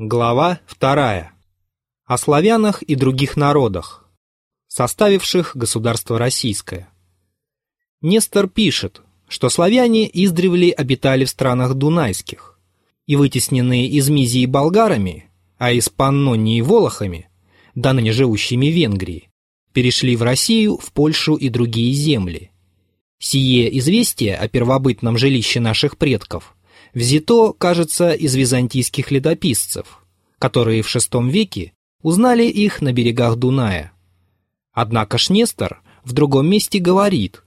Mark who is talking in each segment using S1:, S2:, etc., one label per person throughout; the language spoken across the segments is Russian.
S1: Глава вторая. О славянах и других народах, составивших государство российское. Нестор пишет, что славяне издревле обитали в странах дунайских, и вытесненные из Мизии болгарами, а из Паннонии волохами, да ныне живущими в Венгрии, перешли в Россию, в Польшу и другие земли. Сие известие о первобытном жилище наших предков взято, кажется, из византийских летописцев, которые в VI веке узнали их на берегах Дуная. Однако Шнестор в другом месте говорит,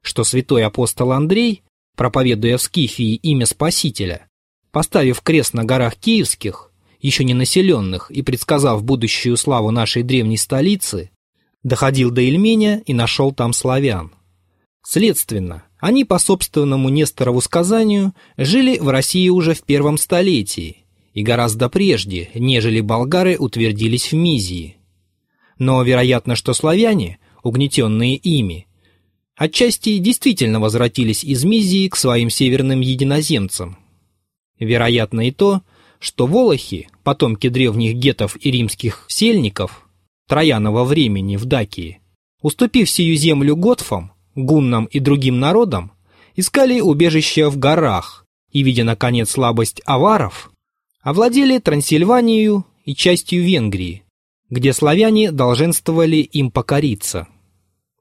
S1: что святой апостол Андрей, проповедуя в Скифии имя Спасителя, поставив крест на горах Киевских, еще не населенных и предсказав будущую славу нашей древней столицы, доходил до Ильменя и нашел там славян. Следственно, они по собственному Несторову сказанию жили в России уже в первом столетии и гораздо прежде, нежели болгары утвердились в Мизии. Но вероятно, что славяне, угнетенные ими, отчасти действительно возвратились из Мизии к своим северным единоземцам. Вероятно и то, что волохи, потомки древних гетов и римских сельников, Троянова времени в Дакии, уступив сию землю готфам, гуннам и другим народам, искали убежища в горах и, видя наконец слабость аваров, овладели Трансильванию и частью Венгрии, где славяне долженствовали им покориться.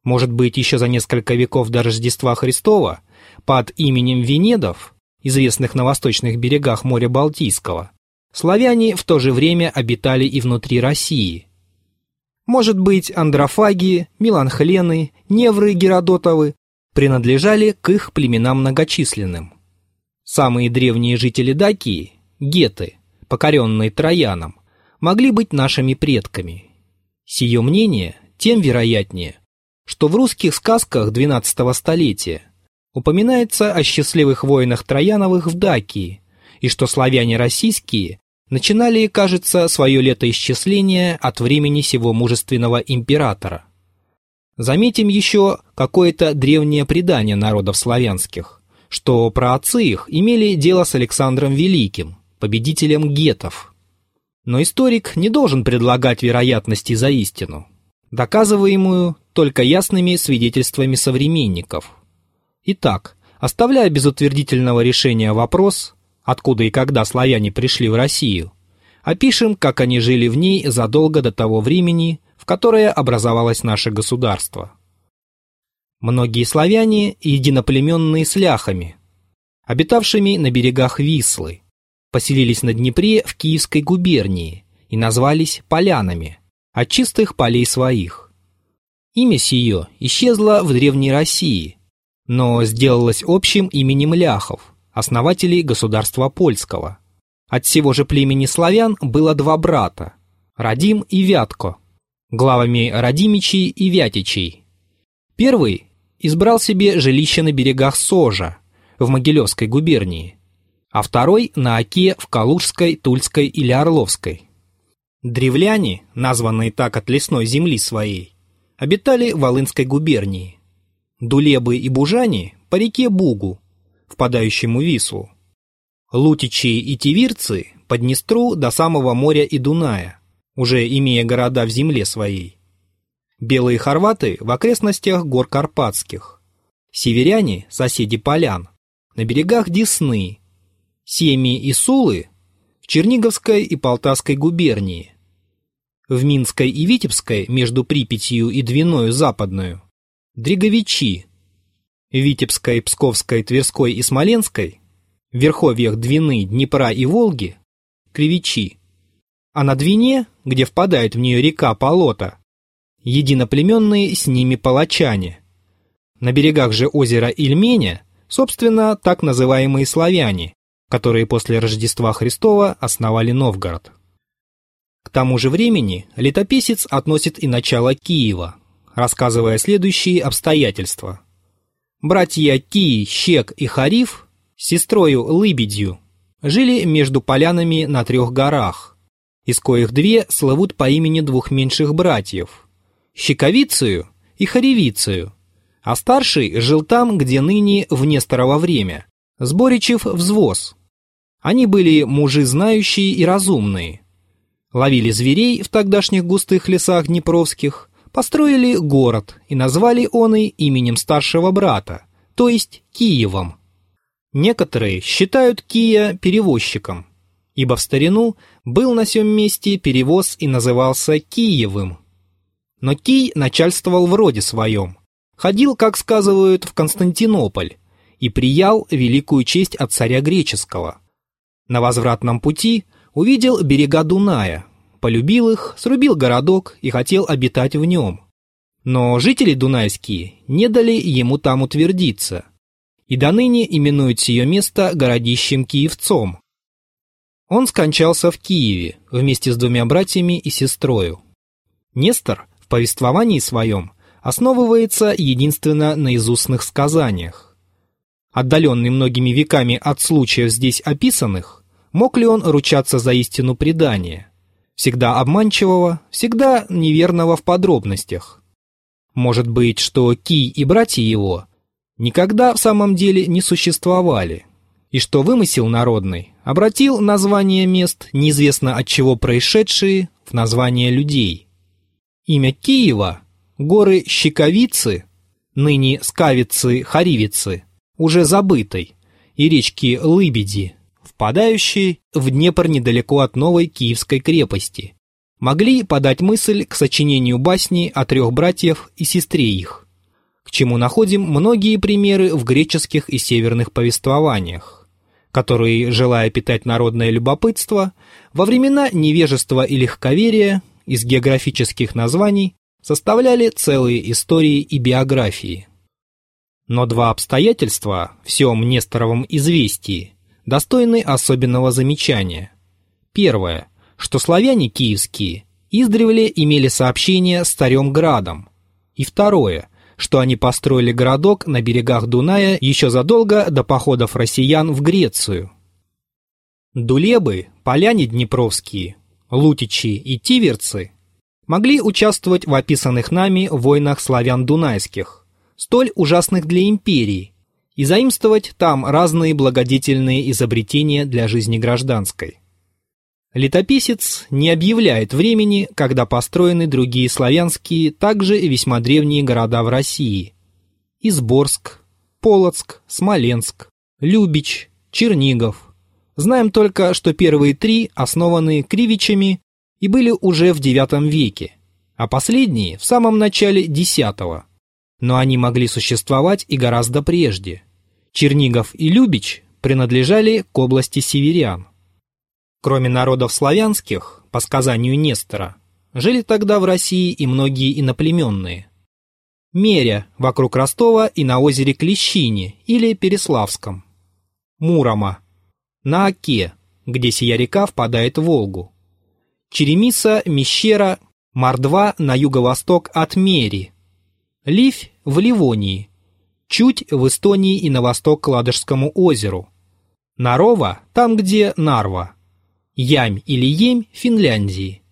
S1: Может быть, еще за несколько веков до Рождества Христова под именем Венедов, известных на восточных берегах моря Балтийского, славяне в то же время обитали и внутри России – может быть, андрофаги, меланхлены, невры Геродотовы принадлежали к их племенам многочисленным. Самые древние жители Дакии, геты, покоренные Трояном, могли быть нашими предками. Сие мнение тем вероятнее, что в русских сказках XII столетия упоминается о счастливых воинах Трояновых в Дакии, и что славяне российские начинали, кажется, свое летоисчисление от времени сего мужественного императора. Заметим еще какое-то древнее предание народов славянских, что праотцы их имели дело с Александром Великим, победителем гетов. Но историк не должен предлагать вероятности за истину, доказываемую только ясными свидетельствами современников. Итак, оставляя без утвердительного решения вопрос – откуда и когда славяне пришли в Россию, опишем, как они жили в ней задолго до того времени, в которое образовалось наше государство. Многие славяне единоплеменные с ляхами, обитавшими на берегах Вислы, поселились на Днепре в Киевской губернии и назвались полянами, от чистых полей своих. Имя сие исчезло в Древней России, но сделалось общим именем ляхов, основателей государства польского. От всего же племени славян было два брата – Радим и Вятко, главами Радимичей и Вятичей. Первый избрал себе жилище на берегах Сожа, в Могилевской губернии, а второй – на Оке в Калужской, Тульской или Орловской. Древляне, названные так от лесной земли своей, обитали в Волынской губернии. Дулебы и Бужане – по реке Бугу, впадающему Вислу. Лутичи и тивирцы по Днестру до самого моря и Дуная, уже имея города в земле своей. Белые хорваты в окрестностях гор Карпатских. Северяне, соседи полян, на берегах Десны. Семи и Сулы в Черниговской и Полтавской губернии. В Минской и Витебской между Припятью и Двиною Западную. Дриговичи Витебской, Псковской, Тверской и Смоленской, в верховьях Двины, Днепра и Волги, Кривичи, а на Двине, где впадает в нее река Полота, единоплеменные с ними палачане. На берегах же озера Ильменя, собственно, так называемые славяне, которые после Рождества Христова основали Новгород. К тому же времени летописец относит и начало Киева, рассказывая следующие обстоятельства – Братья Ки, Щек и Хариф сестрою Лыбедью жили между полянами на трех горах, из коих две славут по имени двух меньших братьев – Щековицею и Харевицею, а старший жил там, где ныне в Несторово время, Сборичев взвоз. Они были мужи знающие и разумные. Ловили зверей в тогдашних густых лесах Днепровских, построили город и назвали он и именем старшего брата, то есть Киевом. Некоторые считают Кия перевозчиком, ибо в старину был на сём месте перевоз и назывался Киевым. Но Кий начальствовал в роде своем, ходил, как сказывают, в Константинополь и приял великую честь от царя греческого. На возвратном пути увидел берега Дуная, полюбил их, срубил городок и хотел обитать в нем. Но жители дунайские не дали ему там утвердиться, и до ныне именуют сие место городищем Киевцом. Он скончался в Киеве вместе с двумя братьями и сестрою. Нестор в повествовании своем основывается единственно на изустных сказаниях. Отдаленный многими веками от случаев здесь описанных, мог ли он ручаться за истину предания, всегда обманчивого, всегда неверного в подробностях? Может быть, что Кий и братья его никогда в самом деле не существовали, и что вымысел народный обратил название мест, неизвестно от чего происшедшие, в название людей. Имя Киева, горы Щековицы, ныне Скавицы-Харивицы, уже забытой, и речки Лыбеди, впадающие в Днепр недалеко от новой Киевской крепости, могли подать мысль к сочинению басни о трех братьев и сестре их, к чему находим многие примеры в греческих и северных повествованиях, которые, желая питать народное любопытство, во времена невежества и легковерия из географических названий составляли целые истории и биографии. Но два обстоятельства в всем Несторовом известии достойны особенного замечания. Первое, что славяне киевские издревле имели сообщение с царем Градом. И второе, что они построили городок на берегах Дуная еще задолго до походов россиян в Грецию. Дулебы, поляне днепровские, лутичи и тиверцы могли участвовать в описанных нами войнах славян дунайских, столь ужасных для империи, и заимствовать там разные благодетельные изобретения для жизни гражданской. Летописец не объявляет времени, когда построены другие славянские, также весьма древние города в России. Изборск, Полоцк, Смоленск, Любич, Чернигов. Знаем только, что первые три основаны кривичами и были уже в IX веке, а последние в самом начале X но они могли существовать и гораздо прежде. Чернигов и Любич принадлежали к области северян. Кроме народов славянских, по сказанию Нестора, жили тогда в России и многие иноплеменные. Меря вокруг Ростова и на озере Клещине или Переславском. Мурома. На Оке, где сия река впадает в Волгу. Черемиса, Мещера, Мордва на юго-восток от Мери. Ливь в Ливонии, чуть в Эстонии и на восток к Ладожскому озеру. Нарова там, где Нарва. Ямь или Емь Финляндии.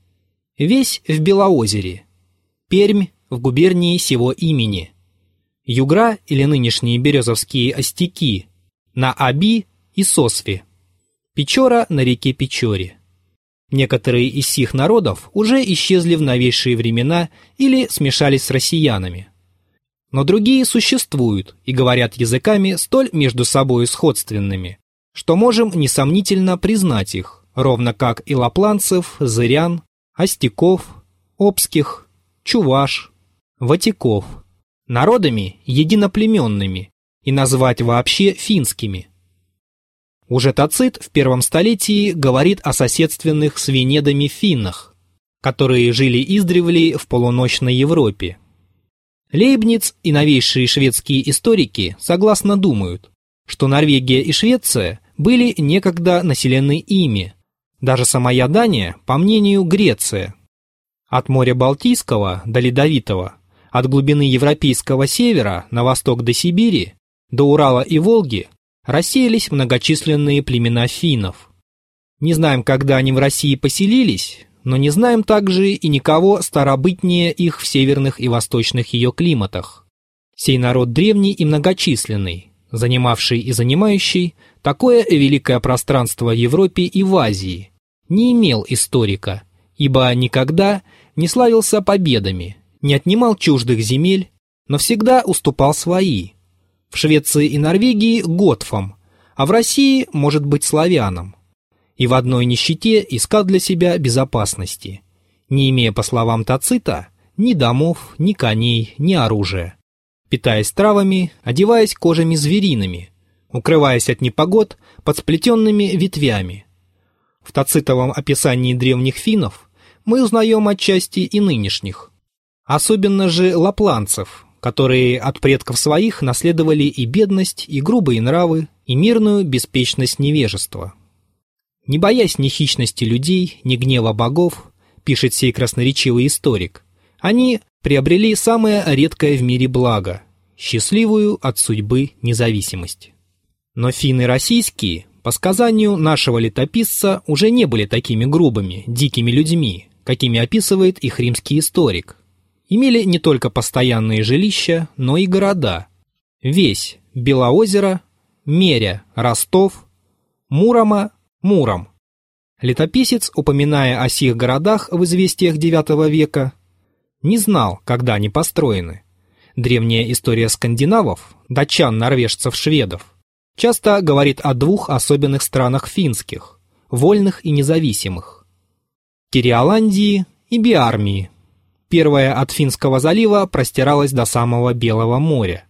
S1: Весь в Белоозере. Пермь в губернии сего имени. Югра или нынешние березовские остяки на Аби и Сосве. Печора на реке Печоре. Некоторые из сих народов уже исчезли в новейшие времена или смешались с россиянами. Но другие существуют и говорят языками столь между собой сходственными, что можем несомнительно признать их, ровно как и лапланцев, зырян, остяков, обских, чуваш, ватиков, народами единоплеменными и назвать вообще финскими. Уже Тацит в первом столетии говорит о соседственных с Венедами финнах, которые жили издревле в полуночной Европе. Лейбниц и новейшие шведские историки согласно думают, что Норвегия и Швеция были некогда населены ими, даже самая Дания, по мнению Греция. От моря Балтийского до Ледовитого, от глубины европейского севера на восток до Сибири, до Урала и Волги рассеялись многочисленные племена финнов. Не знаем, когда они в России поселились, но не знаем также и никого старобытнее их в северных и восточных ее климатах. Сей народ древний и многочисленный, занимавший и занимающий Такое великое пространство Европе и в Азии не имел историка, ибо никогда не славился победами, не отнимал чуждых земель, но всегда уступал свои. В Швеции и Норвегии – готфам, а в России, может быть, славянам. И в одной нищете искал для себя безопасности, не имея, по словам Тацита, ни домов, ни коней, ни оружия. Питаясь травами, одеваясь кожами звериными, укрываясь от непогод под сплетенными ветвями. В тацитовом описании древних финнов мы узнаем отчасти и нынешних. Особенно же лапланцев, которые от предков своих наследовали и бедность, и грубые нравы, и мирную беспечность невежества. Не боясь ни хищности людей, ни гнева богов, пишет сей красноречивый историк, они приобрели самое редкое в мире благо – счастливую от судьбы независимость. Но финны российские, по сказанию нашего летописца, уже не были такими грубыми, дикими людьми, какими описывает их римский историк. Имели не только постоянные жилища, но и города. Весь Белоозеро, Меря, Ростов, Мурома, Муром. Летописец, упоминая о сих городах в известиях IX века, не знал, когда они построены. Древняя история скандинавов, датчан, норвежцев, шведов, часто говорит о двух особенных странах финских, вольных и независимых. Кириоландии и Биармии. Первая от Финского залива простиралась до самого Белого моря.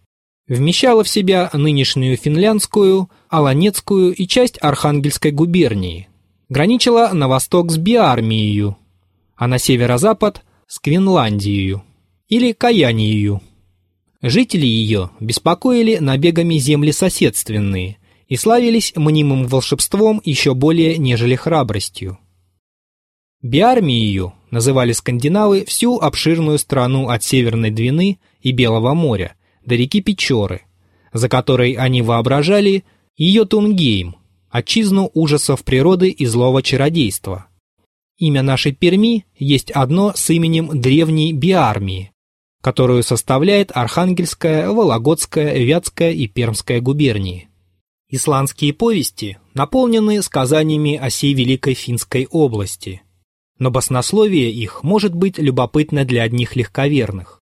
S1: Вмещала в себя нынешнюю финляндскую, Аланецкую и часть Архангельской губернии. Граничила на восток с Биармией, а на северо-запад с Квинландией или Каянией. Жители ее беспокоили набегами земли соседственные и славились мнимым волшебством еще более, нежели храбростью. Биармией называли скандинавы всю обширную страну от Северной Двины и Белого моря до реки Печоры, за которой они воображали ее Тунгейм, отчизну ужасов природы и злого чародейства. Имя нашей Перми есть одно с именем древней Биармии, которую составляет Архангельская, Вологодская, Вятская и Пермская губернии. Исландские повести наполнены сказаниями о сей великой финской области, но баснословие их может быть любопытно для одних легковерных.